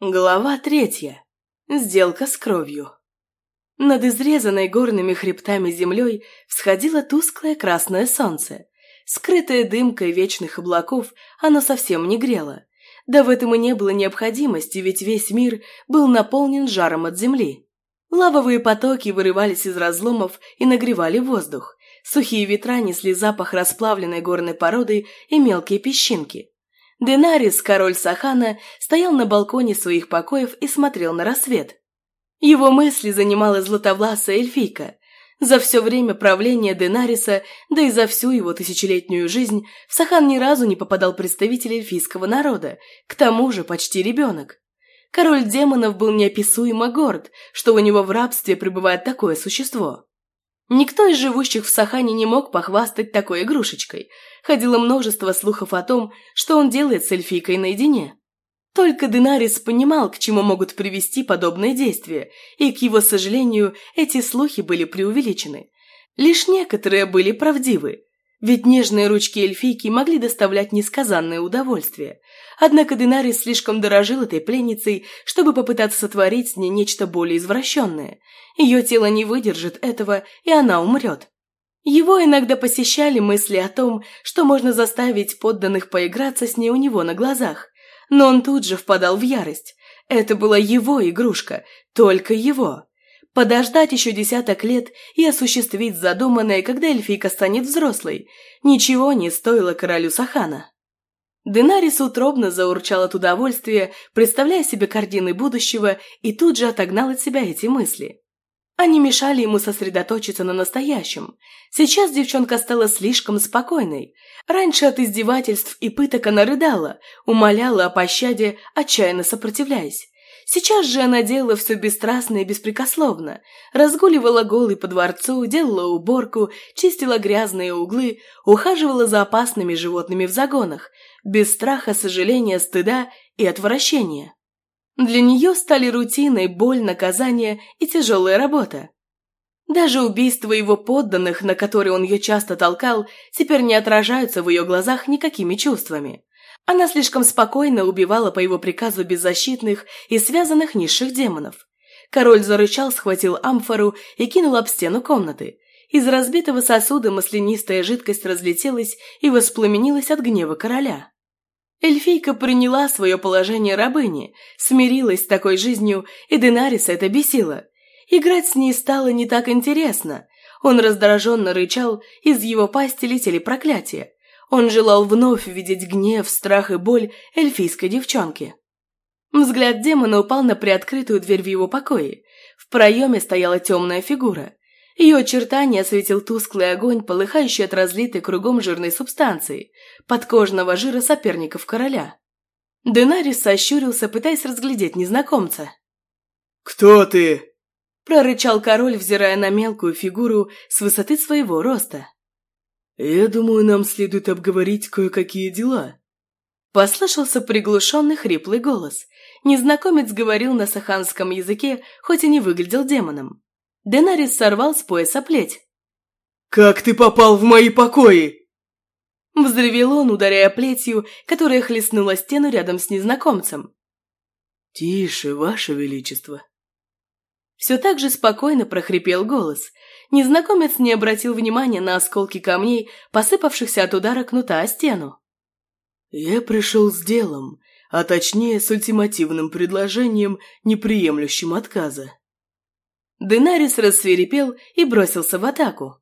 Глава третья. Сделка с кровью. Над изрезанной горными хребтами землей всходило тусклое красное солнце. Скрытое дымкой вечных облаков, оно совсем не грело. Да в этом и не было необходимости, ведь весь мир был наполнен жаром от земли. Лавовые потоки вырывались из разломов и нагревали воздух. Сухие ветра несли запах расплавленной горной породы и мелкие песчинки. Денарис, король Сахана, стоял на балконе своих покоев и смотрел на рассвет. Его мысли занимала златовласая эльфийка. За все время правления Денариса, да и за всю его тысячелетнюю жизнь, в Сахан ни разу не попадал представитель эльфийского народа, к тому же почти ребенок. Король демонов был неописуемо горд, что у него в рабстве пребывает такое существо. Никто из живущих в Сахане не мог похвастать такой игрушечкой. Ходило множество слухов о том, что он делает с эльфийкой наедине. Только Динарис понимал, к чему могут привести подобные действия, и, к его сожалению, эти слухи были преувеличены. Лишь некоторые были правдивы, ведь нежные ручки эльфийки могли доставлять несказанное удовольствие. Однако Динарис слишком дорожил этой пленницей, чтобы попытаться сотворить с ней нечто более извращенное. Ее тело не выдержит этого, и она умрет. Его иногда посещали мысли о том, что можно заставить подданных поиграться с ней у него на глазах. Но он тут же впадал в ярость. Это была его игрушка, только его. Подождать еще десяток лет и осуществить задуманное, когда эльфийка станет взрослой, ничего не стоило королю Сахана. Денарис утробно заурчал от удовольствия, представляя себе картины будущего, и тут же отогнал от себя эти мысли. Они мешали ему сосредоточиться на настоящем. Сейчас девчонка стала слишком спокойной. Раньше от издевательств и пыток она рыдала, умоляла о пощаде, отчаянно сопротивляясь. Сейчас же она делала все бесстрастно и беспрекословно. Разгуливала голой по дворцу, делала уборку, чистила грязные углы, ухаживала за опасными животными в загонах, без страха, сожаления, стыда и отвращения. Для нее стали рутиной боль, наказание и тяжелая работа. Даже убийства его подданных, на которые он ее часто толкал, теперь не отражаются в ее глазах никакими чувствами. Она слишком спокойно убивала по его приказу беззащитных и связанных низших демонов. Король зарычал, схватил амфору и кинул об стену комнаты. Из разбитого сосуда маслянистая жидкость разлетелась и воспламенилась от гнева короля. Эльфийка приняла свое положение рабыни, смирилась с такой жизнью, и Денариса это бесило. Играть с ней стало не так интересно. Он раздраженно рычал, из его пасти летели проклятия. Он желал вновь видеть гнев, страх и боль эльфийской девчонки. Взгляд демона упал на приоткрытую дверь в его покое. В проеме стояла темная фигура. Ее очертания осветил тусклый огонь, полыхающий от разлитой кругом жирной субстанции, подкожного жира соперников короля. Денарис сощурился, пытаясь разглядеть незнакомца. «Кто ты?» – прорычал король, взирая на мелкую фигуру с высоты своего роста. «Я думаю, нам следует обговорить кое-какие дела». Послышался приглушенный хриплый голос. Незнакомец говорил на саханском языке, хоть и не выглядел демоном. Денарис сорвал с пояса плеть. «Как ты попал в мои покои?» Взревел он, ударяя плетью, которая хлестнула стену рядом с незнакомцем. «Тише, ваше величество!» Все так же спокойно прохрипел голос, незнакомец не обратил внимания на осколки камней, посыпавшихся от удара кнута о стену. «Я пришел с делом, а точнее с ультимативным предложением, неприемлющим отказа». Денарис рассверепел и бросился в атаку.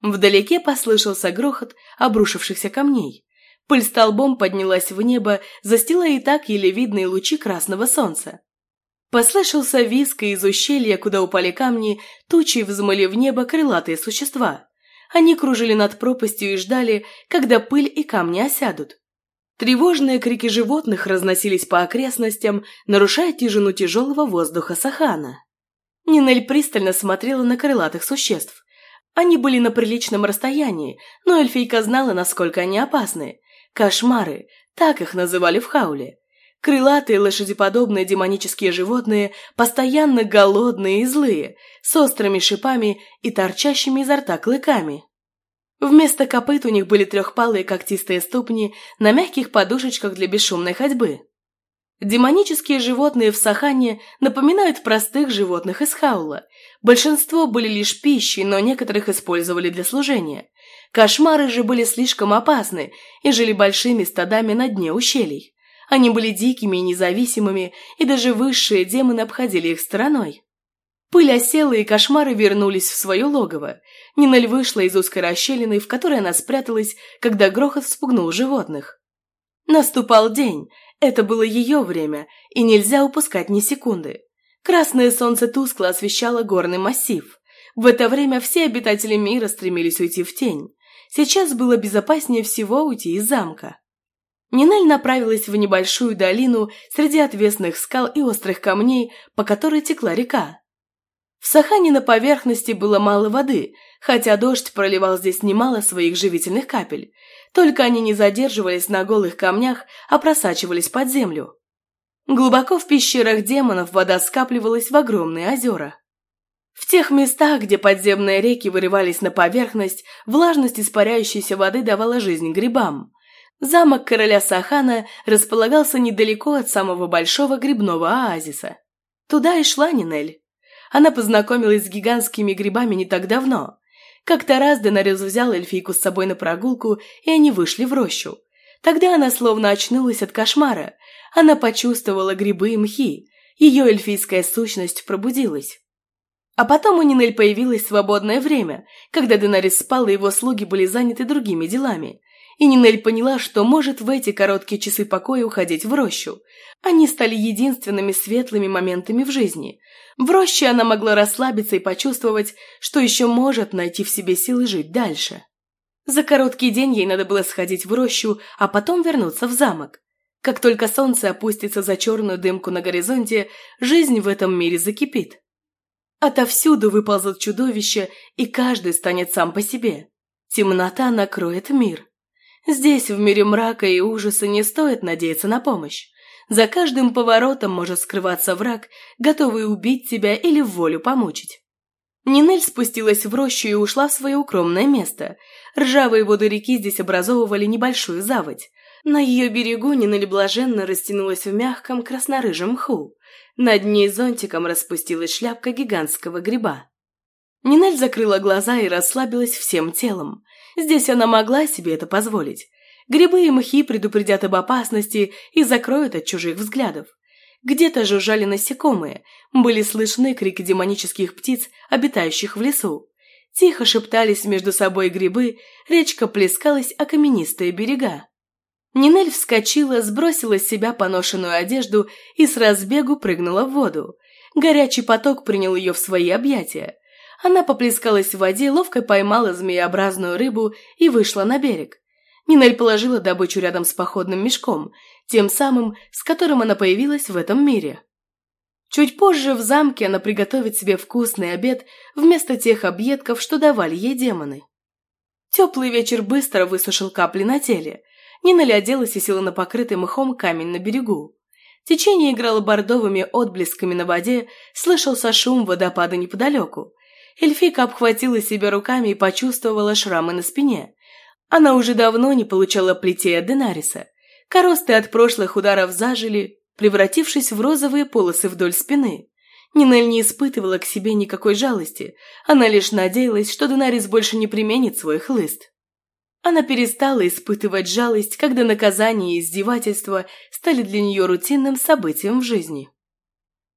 Вдалеке послышался грохот обрушившихся камней. Пыль столбом поднялась в небо, застилая и так еле видные лучи красного солнца. Послышался виск, из ущелья, куда упали камни, тучи взмыли в небо крылатые существа. Они кружили над пропастью и ждали, когда пыль и камни осядут. Тревожные крики животных разносились по окрестностям, нарушая тишину тяжелого воздуха Сахана. Нинель пристально смотрела на крылатых существ. Они были на приличном расстоянии, но эльфийка знала, насколько они опасны. Кошмары, так их называли в Хауле. Крылатые лошадеподобные демонические животные, постоянно голодные и злые, с острыми шипами и торчащими изо рта клыками. Вместо копыт у них были трехпалые когтистые ступни на мягких подушечках для бесшумной ходьбы. Демонические животные в Сахане напоминают простых животных из Хаула. Большинство были лишь пищей, но некоторых использовали для служения. Кошмары же были слишком опасны и жили большими стадами на дне ущелий. Они были дикими и независимыми, и даже высшие демоны обходили их стороной. Пыль осела, и кошмары вернулись в свое логово. Нинель вышла из узкой расщелины, в которой она спряталась, когда грохот спугнул животных. Наступал день, это было ее время, и нельзя упускать ни секунды. Красное солнце тускло освещало горный массив. В это время все обитатели мира стремились уйти в тень. Сейчас было безопаснее всего уйти из замка. Нинель направилась в небольшую долину среди отвесных скал и острых камней, по которой текла река. В Сахане на поверхности было мало воды, хотя дождь проливал здесь немало своих живительных капель. Только они не задерживались на голых камнях, а просачивались под землю. Глубоко в пещерах демонов вода скапливалась в огромные озера. В тех местах, где подземные реки вырывались на поверхность, влажность испаряющейся воды давала жизнь грибам. Замок короля Сахана располагался недалеко от самого большого грибного оазиса. Туда и шла Нинель. Она познакомилась с гигантскими грибами не так давно. Как-то раз Денарис взял эльфийку с собой на прогулку, и они вышли в рощу. Тогда она словно очнулась от кошмара. Она почувствовала грибы и мхи. Ее эльфийская сущность пробудилась. А потом у Нинель появилось свободное время, когда Денарис спал, и его слуги были заняты другими делами. И Нинель поняла, что может в эти короткие часы покоя уходить в рощу. Они стали единственными светлыми моментами в жизни. В роще она могла расслабиться и почувствовать, что еще может найти в себе силы жить дальше. За короткий день ей надо было сходить в рощу, а потом вернуться в замок. Как только солнце опустится за черную дымку на горизонте, жизнь в этом мире закипит. Отовсюду выползут чудовища, и каждый станет сам по себе. Темнота накроет мир. Здесь, в мире мрака и ужаса, не стоит надеяться на помощь. За каждым поворотом может скрываться враг, готовый убить тебя или в волю помучить. Нинель спустилась в рощу и ушла в свое укромное место. Ржавые воды реки здесь образовывали небольшую заводь. На ее берегу Нинель блаженно растянулась в мягком краснорыжем мху. Над ней зонтиком распустилась шляпка гигантского гриба. Нинель закрыла глаза и расслабилась всем телом. Здесь она могла себе это позволить. Грибы и мхи предупредят об опасности и закроют от чужих взглядов. Где-то жужжали насекомые, были слышны крики демонических птиц, обитающих в лесу. Тихо шептались между собой грибы, речка плескалась о каменистые берега. Нинель вскочила, сбросила с себя поношенную одежду и с разбегу прыгнула в воду. Горячий поток принял ее в свои объятия. Она поплескалась в воде, ловко поймала змееобразную рыбу и вышла на берег. Нинель положила добычу рядом с походным мешком, тем самым, с которым она появилась в этом мире. Чуть позже в замке она приготовит себе вкусный обед вместо тех объедков, что давали ей демоны. Теплый вечер быстро высушил капли на теле. Нинель оделась и села на покрытый мхом камень на берегу. Течение играло бордовыми отблесками на воде, слышался шум водопада неподалеку. Эльфика обхватила себя руками и почувствовала шрамы на спине. Она уже давно не получала плетей от Денариса. Коросты от прошлых ударов зажили, превратившись в розовые полосы вдоль спины. Нинель не испытывала к себе никакой жалости. Она лишь надеялась, что Денарис больше не применит свой хлыст. Она перестала испытывать жалость, когда наказание и издевательства стали для нее рутинным событием в жизни.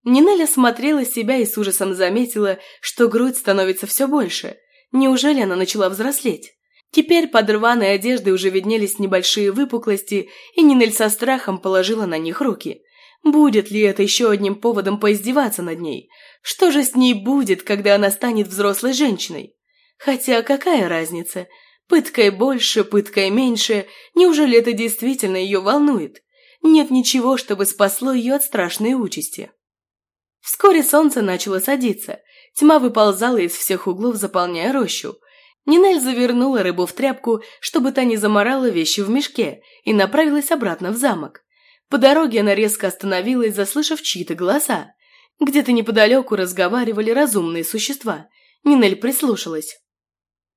Нинель осмотрела себя и с ужасом заметила, что грудь становится все больше. Неужели она начала взрослеть? Теперь под рваной одеждой уже виднелись небольшие выпуклости, и Нинель со страхом положила на них руки. Будет ли это еще одним поводом поиздеваться над ней? Что же с ней будет, когда она станет взрослой женщиной? Хотя какая разница? Пыткой больше, пыткой меньше. Неужели это действительно ее волнует? Нет ничего, чтобы спасло ее от страшной участи. Вскоре солнце начало садиться. Тьма выползала из всех углов, заполняя рощу. Нинель завернула рыбу в тряпку, чтобы та не заморала вещи в мешке, и направилась обратно в замок. По дороге она резко остановилась, заслышав чьи-то голоса. Где-то неподалеку разговаривали разумные существа. Нинель прислушалась.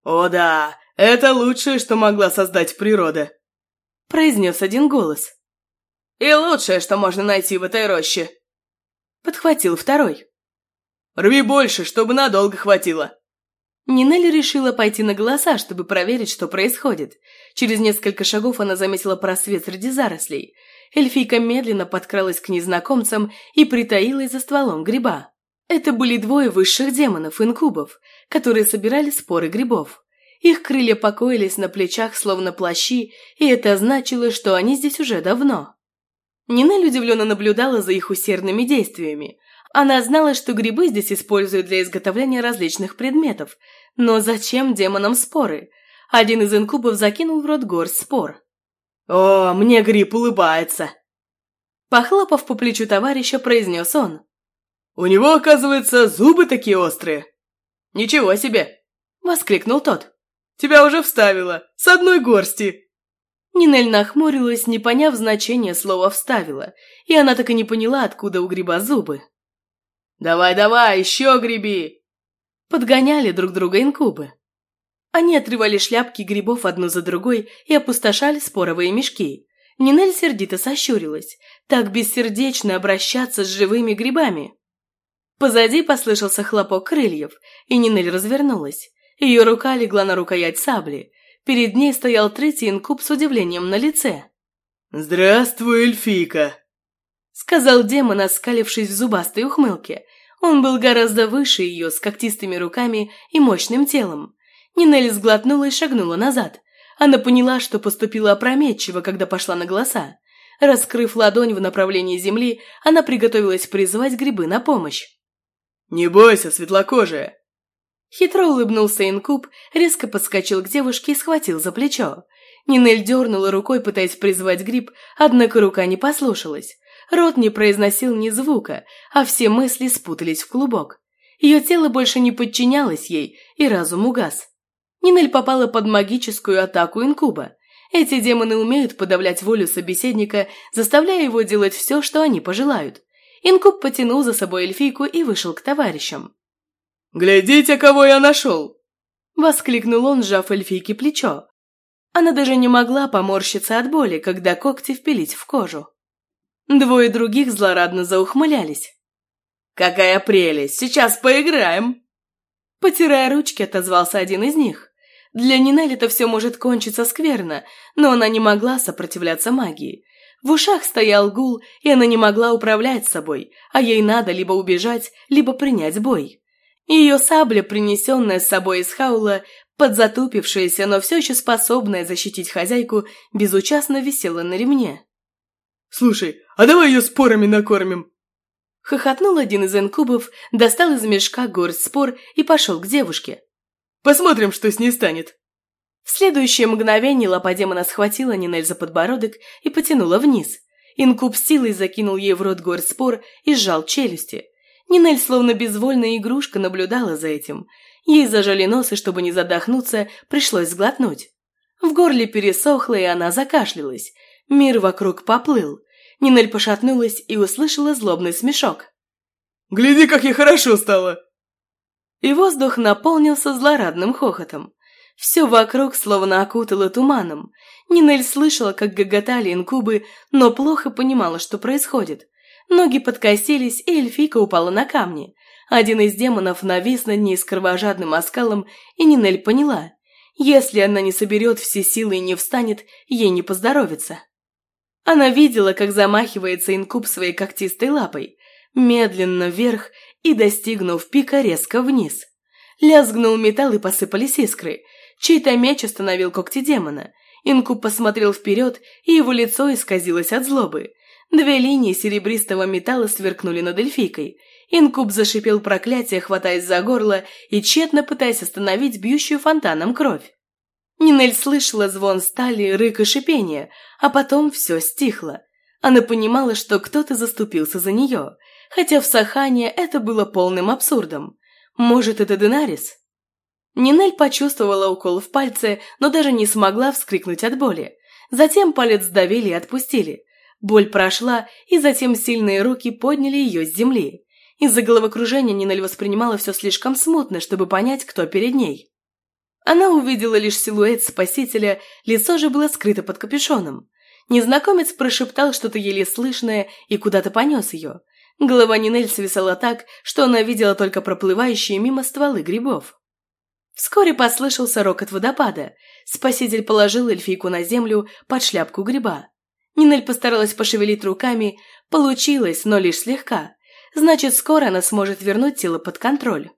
«О да, это лучшее, что могла создать природа», – произнес один голос. И лучшее, что можно найти в этой роще!» Подхватил второй. «Рви больше, чтобы надолго хватило!» Нинелли решила пойти на голоса, чтобы проверить, что происходит. Через несколько шагов она заметила просвет среди зарослей. Эльфийка медленно подкралась к незнакомцам и притаилась за стволом гриба. Это были двое высших демонов-инкубов, которые собирали споры грибов. Их крылья покоились на плечах, словно плащи, и это значило, что они здесь уже давно. Нинель удивленно наблюдала за их усердными действиями. Она знала, что грибы здесь используют для изготовления различных предметов. Но зачем демонам споры? Один из инкубов закинул в рот горсть спор. «О, мне гриб улыбается!» Похлопав по плечу товарища, произнес он. «У него, оказывается, зубы такие острые!» «Ничего себе!» – воскликнул тот. «Тебя уже вставило! С одной горсти!» Нинель нахмурилась, не поняв значения слова «вставила», и она так и не поняла, откуда у гриба зубы. «Давай-давай, еще греби!» Подгоняли друг друга инкубы. Они отрывали шляпки грибов одну за другой и опустошали споровые мешки. Нинель сердито сощурилась. Так бессердечно обращаться с живыми грибами. Позади послышался хлопок крыльев, и Нинель развернулась. Ее рука легла на рукоять сабли. Перед ней стоял третий инкуб с удивлением на лице. «Здравствуй, эльфийка!» сказал демон, оскалившись в зубастой ухмылке. Он был гораздо выше ее, с когтистыми руками и мощным телом. Нинель сглотнула и шагнула назад. Она поняла, что поступила опрометчиво, когда пошла на голоса. Раскрыв ладонь в направлении земли, она приготовилась призвать грибы на помощь. «Не бойся, светлокожая!» Хитро улыбнулся инкуб, резко подскочил к девушке и схватил за плечо. Нинель дернула рукой, пытаясь призвать гриб, однако рука не послушалась. Рот не произносил ни звука, а все мысли спутались в клубок. Ее тело больше не подчинялось ей, и разум угас. Нинель попала под магическую атаку инкуба. Эти демоны умеют подавлять волю собеседника, заставляя его делать все, что они пожелают. Инкуб потянул за собой эльфийку и вышел к товарищам. «Глядите, кого я нашел!» Воскликнул он, сжав эльфийке плечо. Она даже не могла поморщиться от боли, когда когти впились в кожу. Двое других злорадно заухмылялись. «Какая прелесть! Сейчас поиграем!» Потирая ручки, отозвался один из них. Для Нинель это все может кончиться скверно, но она не могла сопротивляться магии. В ушах стоял гул, и она не могла управлять собой, а ей надо либо убежать, либо принять бой. Ее сабля, принесенная с собой из хаула, подзатупившаяся, но все еще способная защитить хозяйку, безучастно висела на ремне. «Слушай, а давай ее спорами накормим!» Хохотнул один из инкубов, достал из мешка горсть спор и пошел к девушке. «Посмотрим, что с ней станет!» В следующее мгновение лапа демона схватила Нинель за подбородок и потянула вниз. Инкуб силой закинул ей в рот горсть спор и сжал челюсти. Нинель, словно безвольная игрушка, наблюдала за этим. Ей зажали нос, и чтобы не задохнуться, пришлось сглотнуть. В горле пересохло, и она закашлялась. Мир вокруг поплыл. Нинель пошатнулась и услышала злобный смешок. «Гляди, как ей хорошо стало!» И воздух наполнился злорадным хохотом. Все вокруг словно окутало туманом. Нинель слышала, как гоготали инкубы, но плохо понимала, что происходит. Ноги подкосились, и эльфийка упала на камни. Один из демонов навис над ней с кровожадным оскалом, и Нинель поняла. Если она не соберет все силы и не встанет, ей не поздоровится. Она видела, как замахивается инкуб своей когтистой лапой, медленно вверх и, достигнув пика, резко вниз. Лязгнул металл и посыпались искры. Чей-то меч остановил когти демона. Инкуб посмотрел вперед, и его лицо исказилось от злобы. Две линии серебристого металла сверкнули над эльфийкой. Инкуб зашипел проклятие, хватаясь за горло и тщетно пытаясь остановить бьющую фонтаном кровь. Нинель слышала звон стали, рык и шипение, а потом все стихло. Она понимала, что кто-то заступился за нее, хотя в Сахане это было полным абсурдом. Может, это Денарис? Нинель почувствовала укол в пальце, но даже не смогла вскрикнуть от боли. Затем палец сдавили и отпустили. Боль прошла, и затем сильные руки подняли ее с земли. Из-за головокружения Нинель воспринимала все слишком смутно, чтобы понять, кто перед ней. Она увидела лишь силуэт спасителя, лицо же было скрыто под капюшоном. Незнакомец прошептал что-то еле слышное и куда-то понес ее. Голова Нинель свисала так, что она видела только проплывающие мимо стволы грибов. Вскоре послышался рокот водопада. Спаситель положил эльфийку на землю под шляпку гриба. Нинель постаралась пошевелить руками, получилось, но лишь слегка. Значит, скоро она сможет вернуть тело под контроль.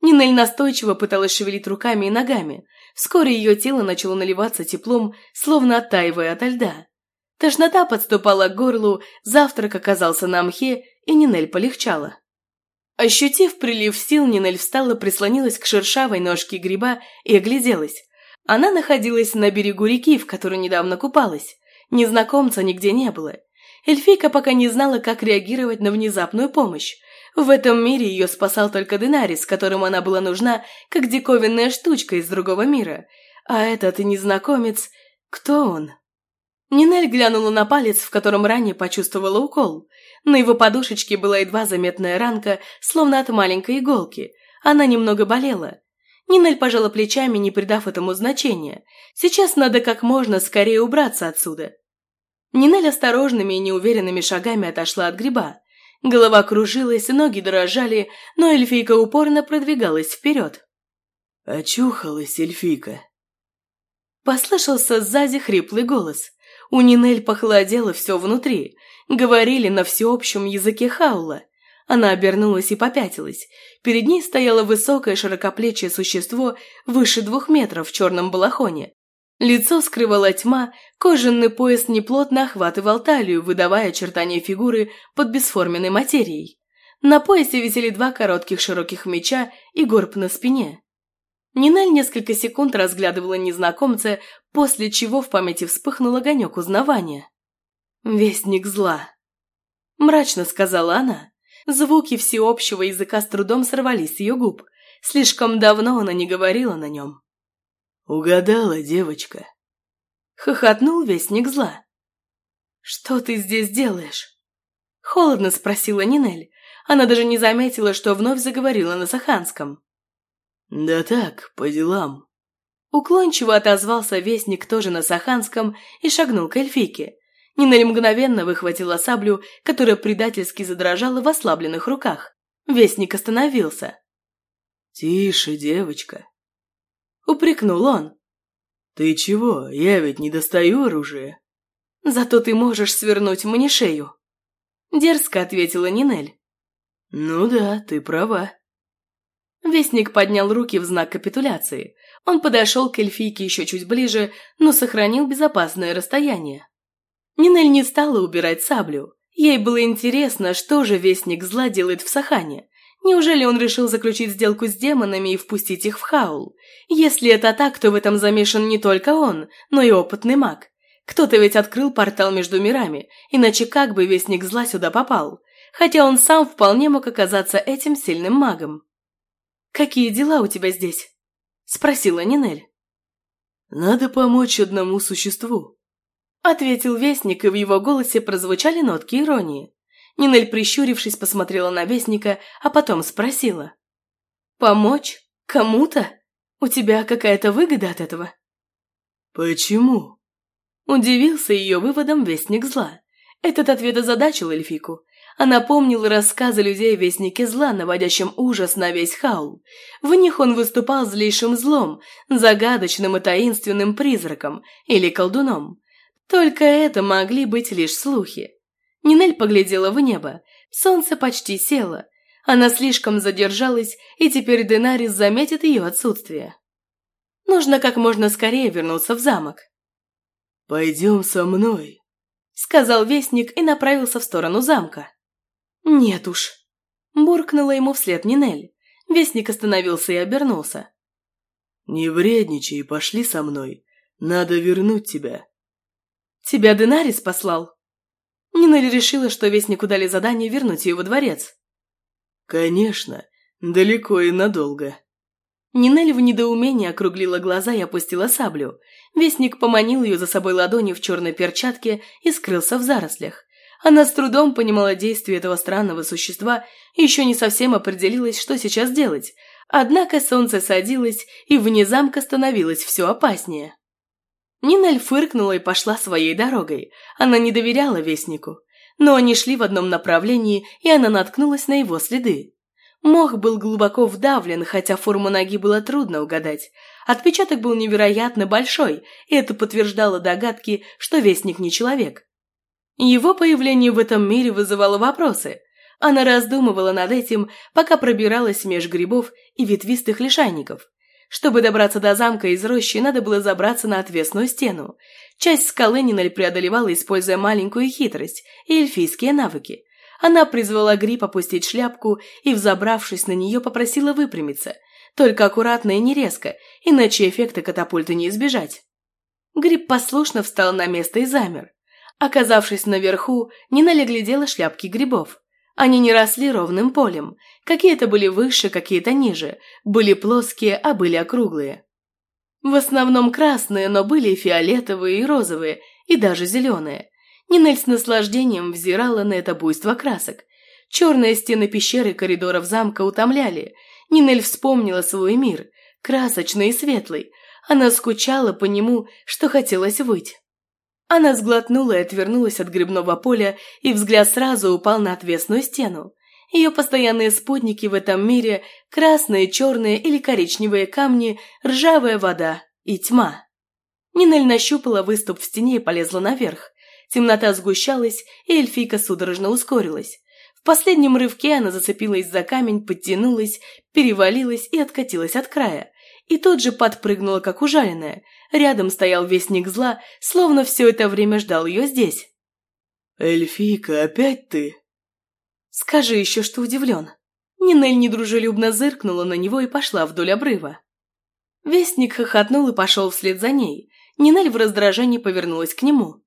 Нинель настойчиво пыталась шевелить руками и ногами. Вскоре ее тело начало наливаться теплом, словно оттаивая ото льда. Тошнота подступала к горлу, завтрак оказался на мхе, и Нинель полегчала. Ощутив прилив сил, Нинель встала, прислонилась к шершавой ножке гриба и огляделась. Она находилась на берегу реки, в которой недавно купалась. Незнакомца нигде не было. Эльфийка пока не знала, как реагировать на внезапную помощь. В этом мире ее спасал только Динарис, которому она была нужна, как диковинная штучка из другого мира. А этот незнакомец... Кто он? Нинель глянула на палец, в котором ранее почувствовала укол. На его подушечке была едва заметная ранка, словно от маленькой иголки. Она немного болела. Нинель пожала плечами, не придав этому значения. Сейчас надо как можно скорее убраться отсюда. Нинель осторожными и неуверенными шагами отошла от гриба. Голова кружилась, ноги дрожали, но эльфийка упорно продвигалась вперед. «Очухалась эльфийка!» Послышался сзади хриплый голос. У Нинель похолодело все внутри. Говорили на всеобщем языке хаула. Она обернулась и попятилась. Перед ней стояло высокое широкоплечье существо выше двух метров в черном балахоне. Лицо скрывала тьма, кожаный пояс неплотно охватывал талию, выдавая очертания фигуры под бесформенной материей. На поясе висели два коротких широких меча и горб на спине. Нинель несколько секунд разглядывала незнакомца, после чего в памяти вспыхнул огонек узнавания. «Вестник зла», – мрачно сказала она. Звуки всеобщего языка с трудом сорвались с ее губ. Слишком давно она не говорила на нем. «Угадала, девочка!» Хохотнул вестник зла. «Что ты здесь делаешь?» Холодно спросила Нинель. Она даже не заметила, что вновь заговорила на саханском. «Да так, по делам». Уклончиво отозвался вестник тоже на саханском и шагнул к эльфике. Нинель мгновенно выхватила саблю, которая предательски задрожала в ослабленных руках. Вестник остановился. «Тише, девочка», упрекнул он. «Ты чего? Я ведь не достаю оружие». «Зато ты можешь свернуть мне шею», – дерзко ответила Нинель. «Ну да, ты права». Вестник поднял руки в знак капитуляции. Он подошел к эльфийке еще чуть ближе, но сохранил безопасное расстояние. Нинель не стала убирать саблю. Ей было интересно, что же Вестник зла делает в Сахане. Неужели он решил заключить сделку с демонами и впустить их в хаул? Если это так, то в этом замешан не только он, но и опытный маг. Кто-то ведь открыл портал между мирами, иначе как бы Вестник Зла сюда попал? Хотя он сам вполне мог оказаться этим сильным магом. «Какие дела у тебя здесь?» – спросила Нинель. «Надо помочь одному существу», – ответил Вестник, и в его голосе прозвучали нотки иронии. Нинель, прищурившись, посмотрела на Вестника, а потом спросила. «Помочь? Кому-то? У тебя какая-то выгода от этого?» «Почему?» Удивился ее выводом Вестник Зла. Этот ответ озадачил эльфику. Она помнила рассказы людей о Вестнике Зла, наводящем ужас на весь хаул. В них он выступал злейшим злом, загадочным и таинственным призраком или колдуном. Только это могли быть лишь слухи. Нинель поглядела в небо. Солнце почти село. Она слишком задержалась, и теперь Денарис заметит ее отсутствие. Нужно как можно скорее вернуться в замок. «Пойдем со мной», — сказал вестник и направился в сторону замка. «Нет уж», — буркнула ему вслед Нинель. Вестник остановился и обернулся. «Не вредничай, пошли со мной. Надо вернуть тебя». «Тебя Денарис послал?» Нинель решила, что Вестнику дали задание вернуть ее во дворец. «Конечно, далеко и надолго». Нинель в недоумении округлила глаза и опустила саблю. Вестник поманил ее за собой ладонью в черной перчатке и скрылся в зарослях. Она с трудом понимала действие этого странного существа и еще не совсем определилась, что сейчас делать. Однако солнце садилось, и вне замка становилось все опаснее. Нинель фыркнула и пошла своей дорогой. Она не доверяла Вестнику. Но они шли в одном направлении, и она наткнулась на его следы. Мох был глубоко вдавлен, хотя форму ноги было трудно угадать. Отпечаток был невероятно большой, и это подтверждало догадки, что Вестник не человек. Его появление в этом мире вызывало вопросы. Она раздумывала над этим, пока пробиралась меж грибов и ветвистых лишайников. Чтобы добраться до замка из рощи, надо было забраться на отвесную стену. Часть скалы Нинель преодолевала, используя маленькую хитрость и эльфийские навыки. Она призвала гриб опустить шляпку и, взобравшись на нее, попросила выпрямиться. Только аккуратно и не резко, иначе эффекта катапульты не избежать. Гриб послушно встал на место и замер. Оказавшись наверху, Нинель глядела шляпки грибов. Они не росли ровным полем. Какие-то были выше, какие-то ниже. Были плоские, а были округлые. В основном красные, но были и фиолетовые, и розовые, и даже зеленые. Нинель с наслаждением взирала на это буйство красок. Черные стены пещеры и коридоров замка утомляли. Нинель вспомнила свой мир, красочный и светлый. Она скучала по нему, что хотелось выть. Она сглотнула и отвернулась от грибного поля, и взгляд сразу упал на отвесную стену. Ее постоянные спутники в этом мире – красные, черные или коричневые камни, ржавая вода и тьма. Нинель нащупала выступ в стене и полезла наверх. Темнота сгущалась, и эльфийка судорожно ускорилась. В последнем рывке она зацепилась за камень, подтянулась, перевалилась и откатилась от края и тут же подпрыгнула, как ужаленная. Рядом стоял вестник зла, словно все это время ждал ее здесь. «Эльфийка, опять ты?» «Скажи еще, что удивлен». Нинель недружелюбно зыркнула на него и пошла вдоль обрыва. Вестник хохотнул и пошел вслед за ней. Нинель в раздражении повернулась к нему.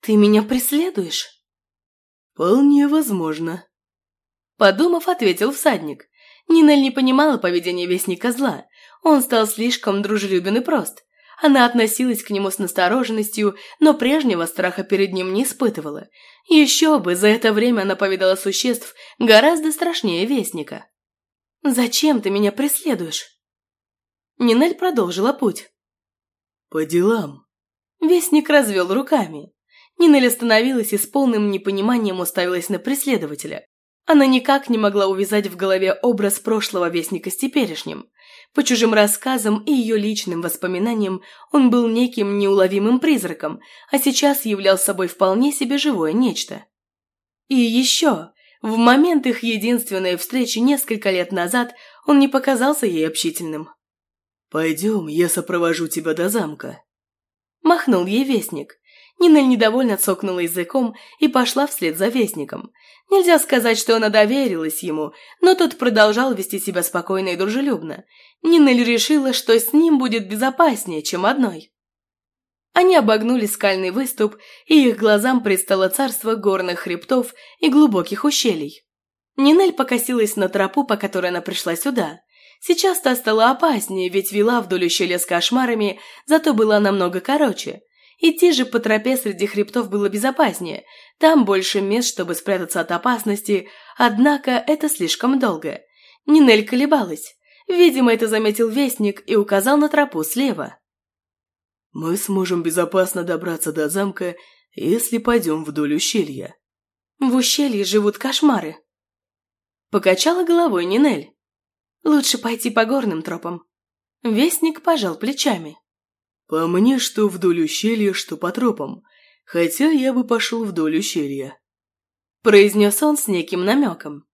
«Ты меня преследуешь?» «Вполне возможно», — подумав, ответил всадник. Нинель не понимала поведения Вестника зла. Он стал слишком дружелюбен и прост. Она относилась к нему с настороженностью, но прежнего страха перед ним не испытывала. Еще бы, за это время она повидала существ гораздо страшнее Вестника. «Зачем ты меня преследуешь?» Нинель продолжила путь. «По делам». Вестник развел руками. Нинель остановилась и с полным непониманием уставилась на преследователя. Она никак не могла увязать в голове образ прошлого Вестника с теперешним. По чужим рассказам и ее личным воспоминаниям он был неким неуловимым призраком, а сейчас являл собой вполне себе живое нечто. И еще, в момент их единственной встречи несколько лет назад он не показался ей общительным. «Пойдем, я сопровожу тебя до замка», – махнул ей вестник. Нинель недовольно цокнула языком и пошла вслед за вестником. Нельзя сказать, что она доверилась ему, но тот продолжал вести себя спокойно и дружелюбно. Нинель решила, что с ним будет безопаснее, чем одной. Они обогнули скальный выступ, и их глазам предстало царство горных хребтов и глубоких ущелий. Нинель покосилась на тропу, по которой она пришла сюда. Сейчас та стала опаснее, ведь вела вдоль ущелья с кошмарами, зато была намного короче. Идти же по тропе среди хребтов было безопаснее, там больше мест, чтобы спрятаться от опасности, однако это слишком долго. Нинель колебалась. Видимо, это заметил Вестник и указал на тропу слева. «Мы сможем безопасно добраться до замка, если пойдем вдоль ущелья». «В ущелье живут кошмары». Покачала головой Нинель. «Лучше пойти по горным тропам». Вестник пожал плечами. «По мне, что вдоль ущелья, что по тропам, хотя я бы пошел вдоль ущелья». Произнес он с неким намеком.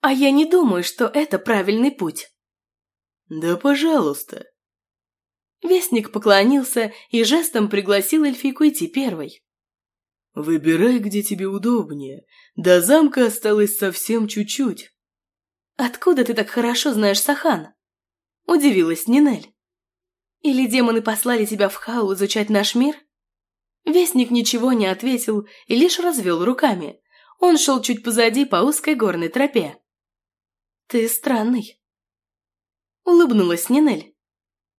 «А я не думаю, что это правильный путь». «Да, пожалуйста». Вестник поклонился и жестом пригласил эльфийку идти первой. «Выбирай, где тебе удобнее. До замка осталось совсем чуть-чуть». «Откуда ты так хорошо знаешь Сахан?» – удивилась Нинель. «Или демоны послали тебя в Хау изучать наш мир?» Вестник ничего не ответил и лишь развел руками. Он шел чуть позади по узкой горной тропе. «Ты странный», Улыбнулась Нинель.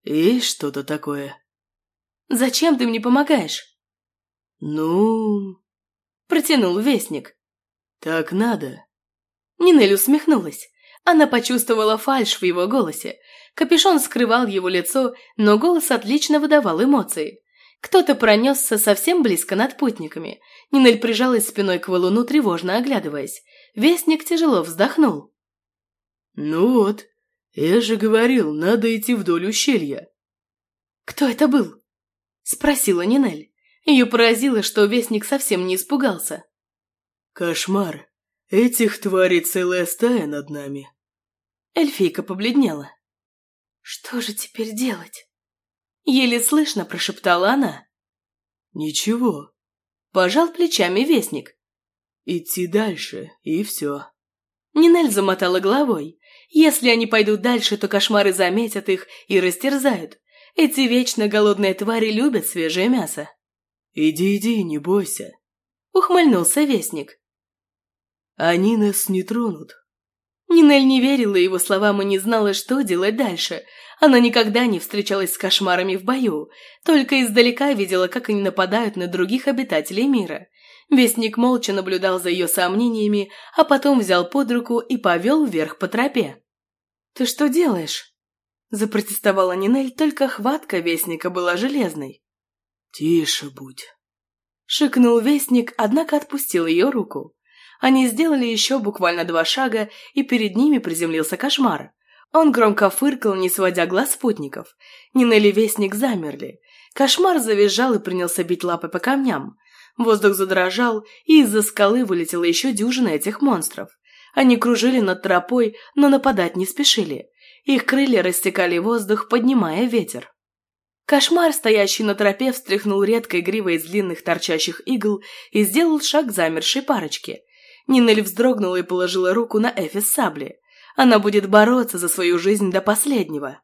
«Есть что-то такое?» «Зачем ты мне помогаешь?» «Ну...» Протянул вестник. «Так надо». Нинель усмехнулась. Она почувствовала фальшь в его голосе. Капюшон скрывал его лицо, но голос отлично выдавал эмоции. Кто-то пронесся совсем близко над путниками. Нинель прижалась спиной к валуну, тревожно оглядываясь. Вестник тяжело вздохнул. «Ну вот, я же говорил, надо идти вдоль ущелья». «Кто это был?» – спросила Нинель. Ее поразило, что Вестник совсем не испугался. «Кошмар. Этих тварей целая стая над нами». Эльфийка побледнела. «Что же теперь делать?» Еле слышно прошептала она. «Ничего». Пожал плечами Вестник. «Идти дальше, и все». Нинель замотала головой. Если они пойдут дальше, то кошмары заметят их и растерзают. Эти вечно голодные твари любят свежее мясо. «Иди, иди, не бойся», — ухмыльнулся Вестник. «Они нас не тронут». Нинель не верила его словам и не знала, что делать дальше. Она никогда не встречалась с кошмарами в бою, только издалека видела, как они нападают на других обитателей мира. Вестник молча наблюдал за ее сомнениями, а потом взял под руку и повел вверх по тропе. «Ты что делаешь?» Запротестовала Нинель, только хватка Вестника была железной. «Тише будь», — шикнул Вестник, однако отпустил ее руку. Они сделали еще буквально два шага, и перед ними приземлился кошмар. Он громко фыркал, не сводя глаз спутников. Нинель и Вестник замерли. Кошмар завизжал и принялся бить лапой по камням. Воздух задрожал, и из-за скалы вылетела еще дюжина этих монстров. Они кружили над тропой, но нападать не спешили. Их крылья растекали воздух, поднимая ветер. Кошмар, стоящий на тропе, встряхнул редкой гривой из длинных торчащих игл и сделал шаг замершей парочке. Нинель вздрогнула и положила руку на Эфис сабли. Она будет бороться за свою жизнь до последнего.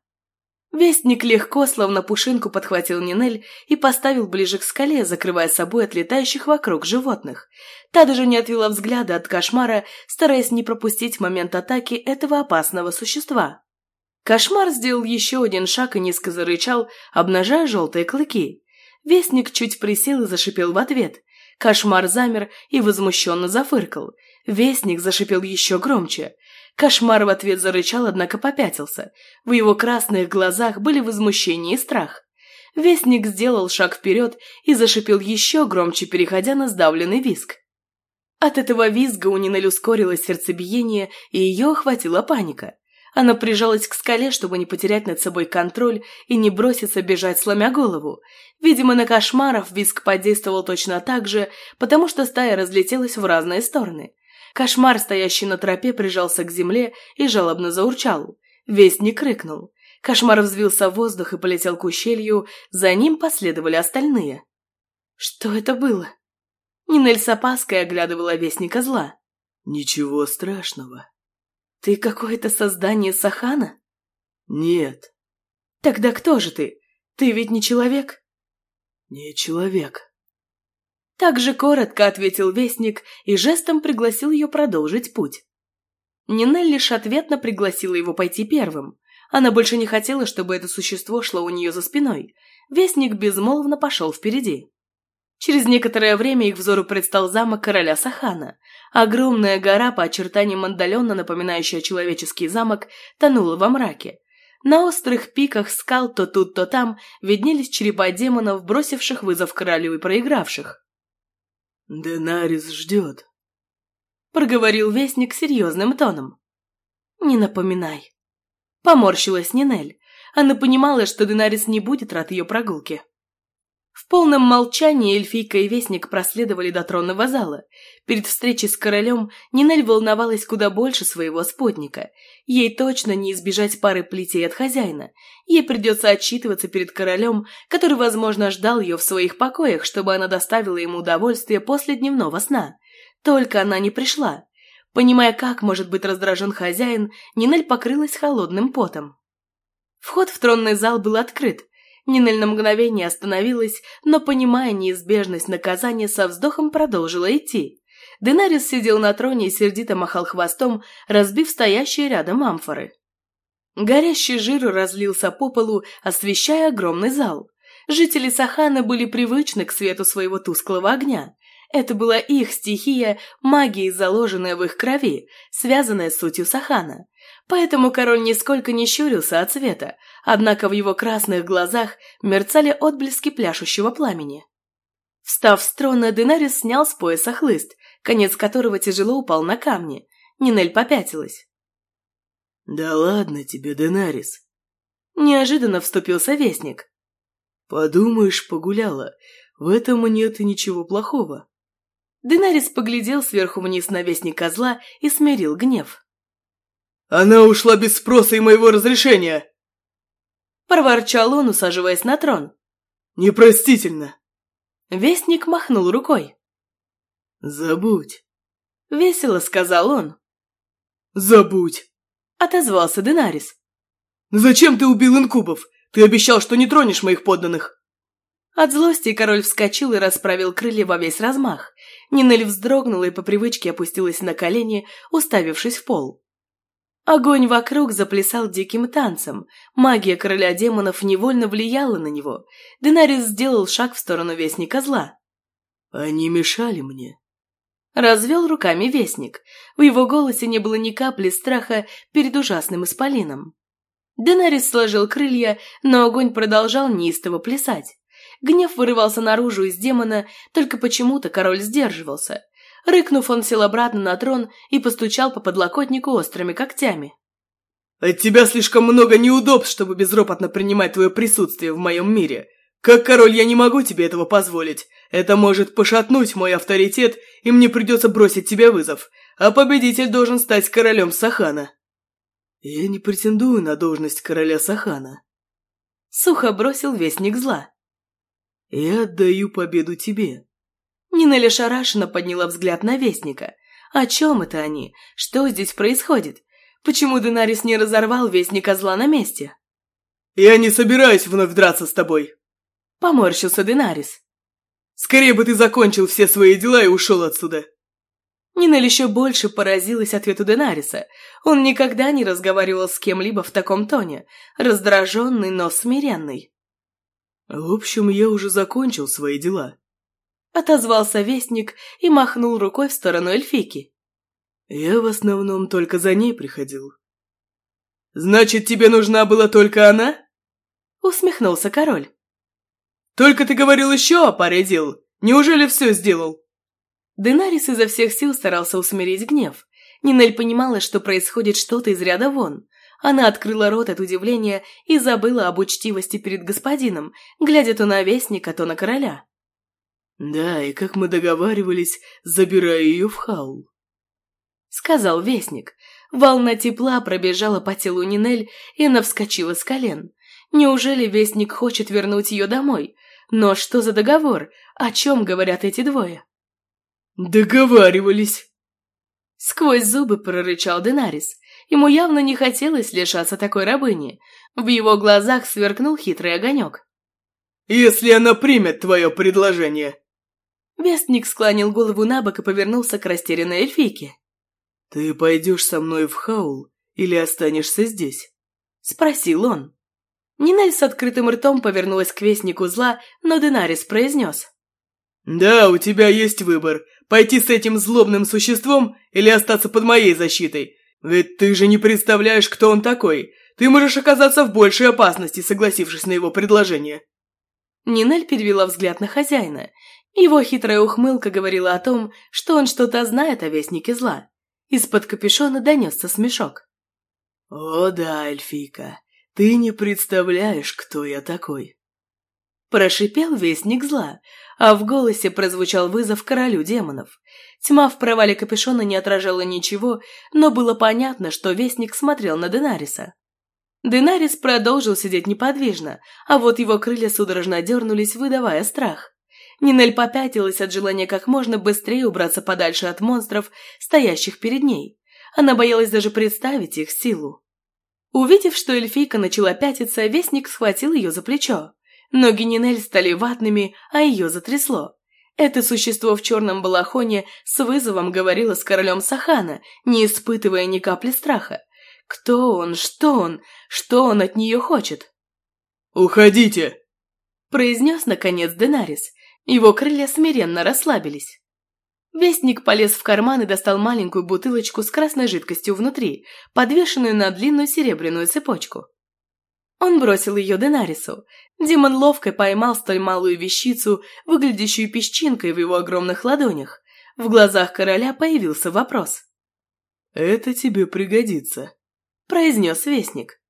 Вестник легко, словно пушинку, подхватил Нинель и поставил ближе к скале, закрывая собой от летающих вокруг животных. Та даже не отвела взгляда от кошмара, стараясь не пропустить момент атаки этого опасного существа. Кошмар сделал еще один шаг и низко зарычал, обнажая желтые клыки. Вестник чуть присел и зашипел в ответ. Кошмар замер и возмущенно зафыркал. Вестник зашипел еще громче. Кошмар в ответ зарычал, однако попятился. В его красных глазах были возмущение и страх. Вестник сделал шаг вперед и зашипел еще громче, переходя на сдавленный виск. От этого визга у Нинель ускорилось сердцебиение, и ее охватила паника. Она прижалась к скале, чтобы не потерять над собой контроль и не броситься бежать, сломя голову. Видимо, на кошмаров виск подействовал точно так же, потому что стая разлетелась в разные стороны. Кошмар, стоящий на тропе, прижался к земле и жалобно заурчал. Вестник рыкнул. Кошмар взвился в воздух и полетел к ущелью, за ним последовали остальные. Что это было? Нинель с опаской оглядывала Вестника зла. «Ничего страшного». «Ты какое-то создание Сахана?» «Нет». «Тогда кто же ты? Ты ведь не человек?» «Не человек», так же коротко ответил Вестник и жестом пригласил ее продолжить путь. Нинель лишь ответно пригласила его пойти первым. Она больше не хотела, чтобы это существо шло у нее за спиной. Вестник безмолвно пошел впереди. Через некоторое время их взору предстал замок короля Сахана. Огромная гора, по очертаниям отдаленно напоминающая человеческий замок, тонула во мраке. На острых пиках скал то тут, то там виднелись черепа демонов, бросивших вызов королю и проигравших. «Денарис ждет», — проговорил Вестник серьезным тоном. «Не напоминай». Поморщилась Нинель. Она понимала, что Денарис не будет рад ее прогулке. В полном молчании эльфийка и Вестник проследовали до тронного зала. Перед встречей с королем Нинель волновалась куда больше своего спутника. Ей точно не избежать пары плетей от хозяина. Ей придется отчитываться перед королем, который, возможно, ждал ее в своих покоях, чтобы она доставила ему удовольствие после дневного сна. Только она не пришла. Понимая, как может быть раздражен хозяин, Нинель покрылась холодным потом. Вход в тронный зал был открыт, Нинель на мгновение остановилась, но, понимая неизбежность наказания, со вздохом продолжила идти. Денарис сидел на троне и сердито махал хвостом, разбив стоящие рядом амфоры. Горящий жир разлился по полу, освещая огромный зал. Жители Сахана были привычны к свету своего тусклого огня. Это была их стихия, магия, заложенная в их крови, связанная с сутью Сахана. Поэтому король нисколько не щурился от света, однако в его красных глазах мерцали отблески пляшущего пламени. Встав с трона, Денарис снял с пояса хлыст, конец которого тяжело упал на камни. Нинель попятилась. «Да ладно тебе, Денарис!» Неожиданно вступился вестник. «Подумаешь, погуляла. В этом нет ничего плохого». Денарис поглядел сверху вниз на вестника зла и смирил гнев. «Она ушла без спроса и моего разрешения!» Проворчал он, усаживаясь на трон. «Непростительно!» Вестник махнул рукой. «Забудь!» Весело сказал он. «Забудь!» Отозвался Денарис. «Зачем ты убил инкубов? Ты обещал, что не тронешь моих подданных!» От злости король вскочил и расправил крылья во весь размах. Нинель вздрогнула и по привычке опустилась на колени, уставившись в пол. Огонь вокруг заплясал диким танцем. Магия короля демонов невольно влияла на него. Динарис сделал шаг в сторону Вестника зла. «Они мешали мне». Развел руками Вестник. В его голосе не было ни капли страха перед ужасным исполином. Динарис сложил крылья, но огонь продолжал неистово плясать. Гнев вырывался наружу из демона, только почему-то король сдерживался. Рыкнув, он сел обратно на трон и постучал по подлокотнику острыми когтями. «От тебя слишком много неудобств, чтобы безропотно принимать твое присутствие в моем мире. Как король я не могу тебе этого позволить. Это может пошатнуть мой авторитет, и мне придется бросить тебе вызов. А победитель должен стать королем Сахана». «Я не претендую на должность короля Сахана», — сухо бросил вестник зла. «Я отдаю победу тебе». Нина шарашенно подняла взгляд на Вестника. О чем это они? Что здесь происходит? Почему Денарис не разорвал Вестника зла на месте? «Я не собираюсь вновь драться с тобой», — поморщился Денарис. «Скорее бы ты закончил все свои дела и ушел отсюда». Нинель еще больше поразилась ответу Денариса. Он никогда не разговаривал с кем-либо в таком тоне, раздраженный, но смиренный. «В общем, я уже закончил свои дела», — отозвался вестник и махнул рукой в сторону эльфийки. «Я в основном только за ней приходил». «Значит, тебе нужна была только она?» — усмехнулся король. «Только ты говорил еще о паре дел. Неужели все сделал?» Денарис изо всех сил старался усмирить гнев. Нинель понимала, что происходит что-то из ряда вон. Она открыла рот от удивления и забыла об учтивости перед господином, глядя то на вестника, то на короля. «Да, и как мы договаривались, забираю ее в хаул», — сказал вестник. Волна тепла пробежала по телу Нинель, и она вскочила с колен. Неужели вестник хочет вернуть ее домой? Но что за договор? О чем говорят эти двое? «Договаривались!» Сквозь зубы прорычал Денарис. Ему явно не хотелось лишаться такой рабыни. В его глазах сверкнул хитрый огонек. «Если она примет твое предложение!» Вестник склонил голову на бок и повернулся к растерянной эльфийке. «Ты пойдешь со мной в Хаул или останешься здесь?» Спросил он. Нинель с открытым ртом повернулась к Вестнику зла, но Денарис произнес. «Да, у тебя есть выбор. Пойти с этим злобным существом или остаться под моей защитой. Ведь ты же не представляешь, кто он такой. Ты можешь оказаться в большей опасности, согласившись на его предложение». Нинель перевела взгляд на хозяина. Его хитрая ухмылка говорила о том, что он что-то знает о Вестнике Зла. Из-под капюшона донесся смешок. «О да, эльфийка, ты не представляешь, кто я такой!» Прошипел Вестник Зла, а в голосе прозвучал вызов королю демонов. Тьма в провале капюшона не отражала ничего, но было понятно, что Вестник смотрел на Денариса. Денарис продолжил сидеть неподвижно, а вот его крылья судорожно дернулись, выдавая страх. Нинель попятилась от желания как можно быстрее убраться подальше от монстров, стоящих перед ней. Она боялась даже представить их силу. Увидев, что эльфийка начала пятиться, Вестник схватил ее за плечо. Ноги Нинель стали ватными, а ее затрясло. Это существо в черном балахоне с вызовом говорило с королем Сахана, не испытывая ни капли страха. Кто он? Что он? Что он от нее хочет? «Уходите!» произнес, наконец, Денарис. Его крылья смиренно расслабились. Вестник полез в карман и достал маленькую бутылочку с красной жидкостью внутри, подвешенную на длинную серебряную цепочку. Он бросил ее Денарису. Димон ловко поймал столь малую вещицу, выглядящую песчинкой в его огромных ладонях. В глазах короля появился вопрос. «Это тебе пригодится», – произнес вестник.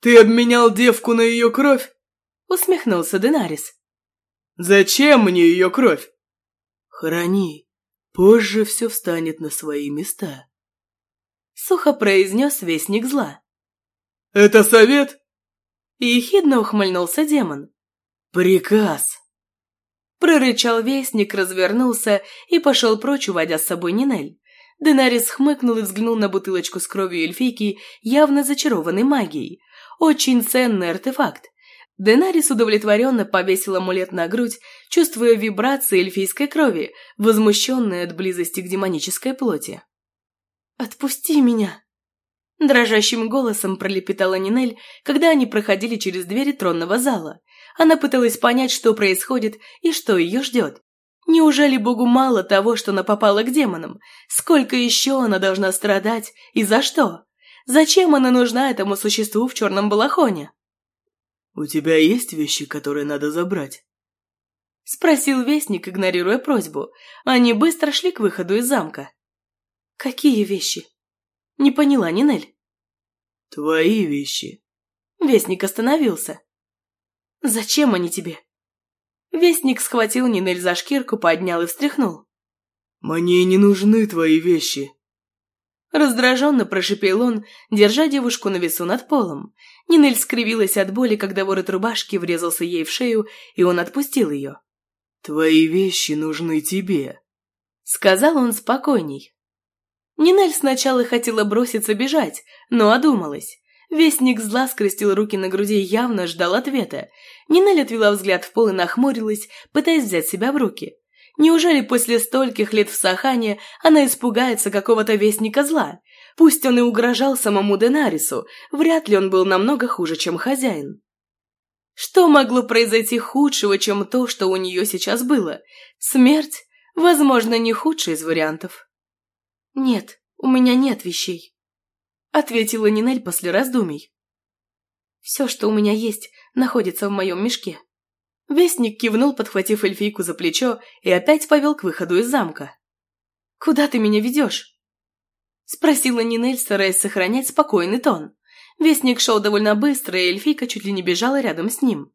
«Ты обменял девку на ее кровь?» – усмехнулся Денарис. «Зачем мне ее кровь?» «Храни, позже все встанет на свои места», – сухо произнес вестник зла. «Это совет?» И ехидно ухмыльнулся демон. «Приказ!» Прорычал вестник, развернулся и пошел прочь, уводя с собой Нинель. Денарис хмыкнул и взглянул на бутылочку с кровью эльфийки, явно зачарованной магией. Очень ценный артефакт. Денарис удовлетворенно повесил амулет на грудь, чувствуя вибрации эльфийской крови, возмущенной от близости к демонической плоти. «Отпусти меня!» Дрожащим голосом пролепетала Нинель, когда они проходили через двери тронного зала. Она пыталась понять, что происходит и что ее ждет. Неужели Богу мало того, что она попала к демонам? Сколько еще она должна страдать и за что? Зачем она нужна этому существу в черном балахоне? «У тебя есть вещи, которые надо забрать?» Спросил Вестник, игнорируя просьбу. Они быстро шли к выходу из замка. «Какие вещи?» Не поняла Нинель. Твои вещи. Вестник остановился. Зачем они тебе? Вестник схватил Нинель за шкирку, поднял и встряхнул. Мне не нужны твои вещи. Раздраженно прошипел он, держа девушку на весу над полом. Нинель скривилась от боли, когда ворот рубашки врезался ей в шею, и он отпустил ее. «Твои вещи нужны тебе», — сказал он спокойней. Нинель сначала хотела броситься бежать, но одумалась. Вестник зла скрестил руки на груди и явно ждал ответа. Нинель отвела взгляд в пол и нахмурилась, пытаясь взять себя в руки. Неужели после стольких лет в Сахане она испугается какого-то вестника зла? Пусть он и угрожал самому Денарису, вряд ли он был намного хуже, чем хозяин. Что могло произойти худшего, чем то, что у нее сейчас было? Смерть? Возможно, не худший из вариантов. «Нет, у меня нет вещей», — ответила Нинель после раздумий. «Все, что у меня есть, находится в моем мешке». Вестник кивнул, подхватив эльфийку за плечо, и опять повел к выходу из замка. «Куда ты меня ведешь?» Спросила Нинель, стараясь сохранять спокойный тон. Вестник шел довольно быстро, и эльфийка чуть ли не бежала рядом с ним.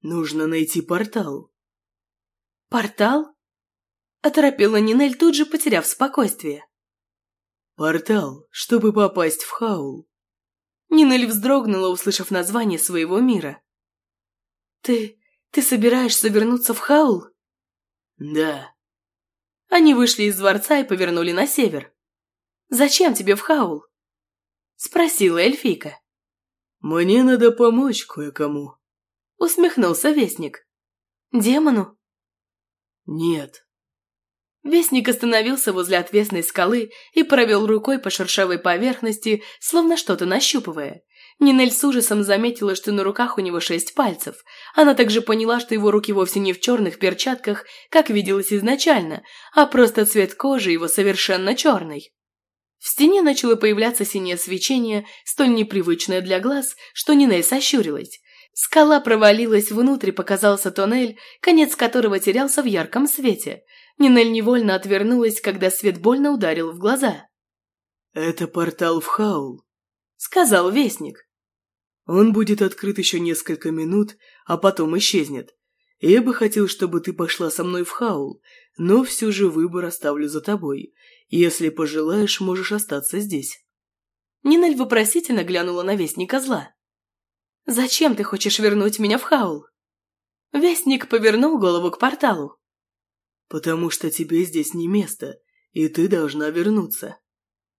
«Нужно найти портал». «Портал?» Оторопела Нинель, тут же потеряв спокойствие. «Портал, чтобы попасть в Хаул». Нинель вздрогнула, услышав название своего мира. «Ты... ты собираешься вернуться в Хаул?» «Да». Они вышли из дворца и повернули на север. «Зачем тебе в Хаул?» Спросила эльфийка. «Мне надо помочь кое-кому», усмехнулся Вестник. «Демону?» «Нет, Вестник остановился возле отвесной скалы и провел рукой по шершавой поверхности, словно что-то нащупывая. Нинель с ужасом заметила, что на руках у него шесть пальцев. Она также поняла, что его руки вовсе не в черных перчатках, как виделось изначально, а просто цвет кожи его совершенно черный. В стене начало появляться синее свечение, столь непривычное для глаз, что Нинель сощурилась. Скала провалилась внутрь, показался тоннель, конец которого терялся в ярком свете – Нинель невольно отвернулась, когда свет больно ударил в глаза. «Это портал в Хаул», — сказал Вестник. «Он будет открыт еще несколько минут, а потом исчезнет. Я бы хотел, чтобы ты пошла со мной в Хаул, но все же выбор оставлю за тобой. Если пожелаешь, можешь остаться здесь». Нинель вопросительно глянула на Вестника зла. «Зачем ты хочешь вернуть меня в Хаул?» Вестник повернул голову к порталу. «Потому что тебе здесь не место, и ты должна вернуться».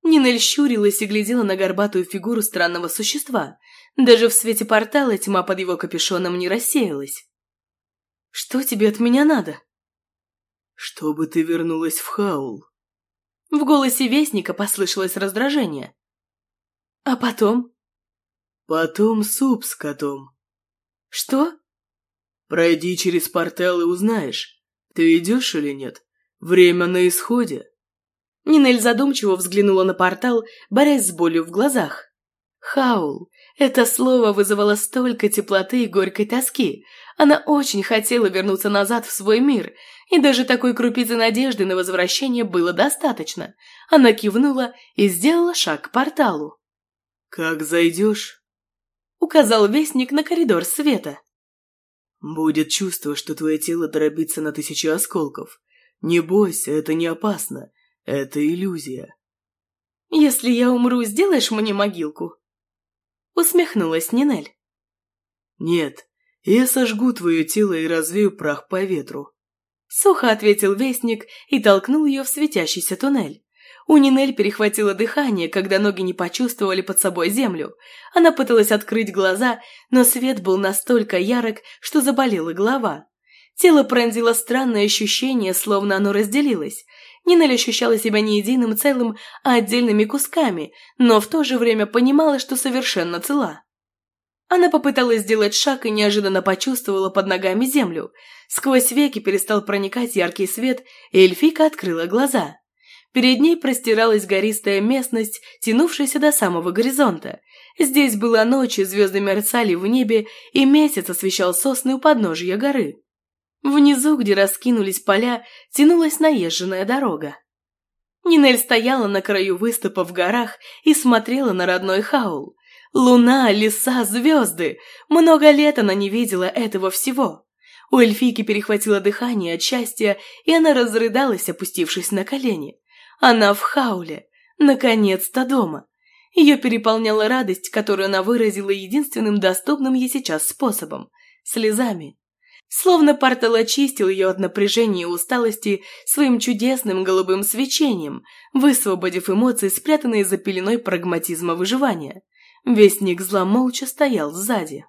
Нинель щурилась и глядела на горбатую фигуру странного существа. Даже в свете портала тьма под его капюшоном не рассеялась. «Что тебе от меня надо?» «Чтобы ты вернулась в Хаул». В голосе Вестника послышалось раздражение. «А потом?» «Потом суп с котом». «Что?» «Пройди через портал и узнаешь, ты идешь или нет? Время на исходе. Нинель задумчиво взглянула на портал, борясь с болью в глазах. Хаул. Это слово вызывало столько теплоты и горькой тоски. Она очень хотела вернуться назад в свой мир, и даже такой крупицы надежды на возвращение было достаточно. Она кивнула и сделала шаг к порталу. «Как зайдешь?» — указал вестник на коридор света. «Будет чувство, что твое тело дробится на тысячи осколков. Не бойся, это не опасно. Это иллюзия». «Если я умру, сделаешь мне могилку?» Усмехнулась Нинель. «Нет, я сожгу твое тело и развею прах по ветру». Сухо ответил вестник и толкнул ее в светящийся туннель. У Нинель перехватило дыхание, когда ноги не почувствовали под собой землю. Она пыталась открыть глаза, но свет был настолько ярок, что заболела голова. Тело пронзило странное ощущение, словно оно разделилось. Нинель ощущала себя не единым целым, а отдельными кусками, но в то же время понимала, что совершенно цела. Она попыталась сделать шаг и неожиданно почувствовала под ногами землю. Сквозь веки перестал проникать яркий свет, и эльфийка открыла глаза. Перед ней простиралась гористая местность, тянувшаяся до самого горизонта. Здесь была ночь, и звезды мерцали в небе, и месяц освещал сосны у подножия горы. Внизу, где раскинулись поля, тянулась наезженная дорога. Нинель стояла на краю выступа в горах и смотрела на родной Хаул. Луна, леса, звезды. Много лет она не видела этого всего. У эльфийки перехватило дыхание от счастья, и она разрыдалась, опустившись на колени. Она в хауле. Наконец-то дома. Ее переполняла радость, которую она выразила единственным доступным ей сейчас способом – слезами. Словно портал очистил ее от напряжения и усталости своим чудесным голубым свечением, высвободив эмоции, спрятанные за пеленой прагматизма выживания. Вестник зла молча стоял сзади.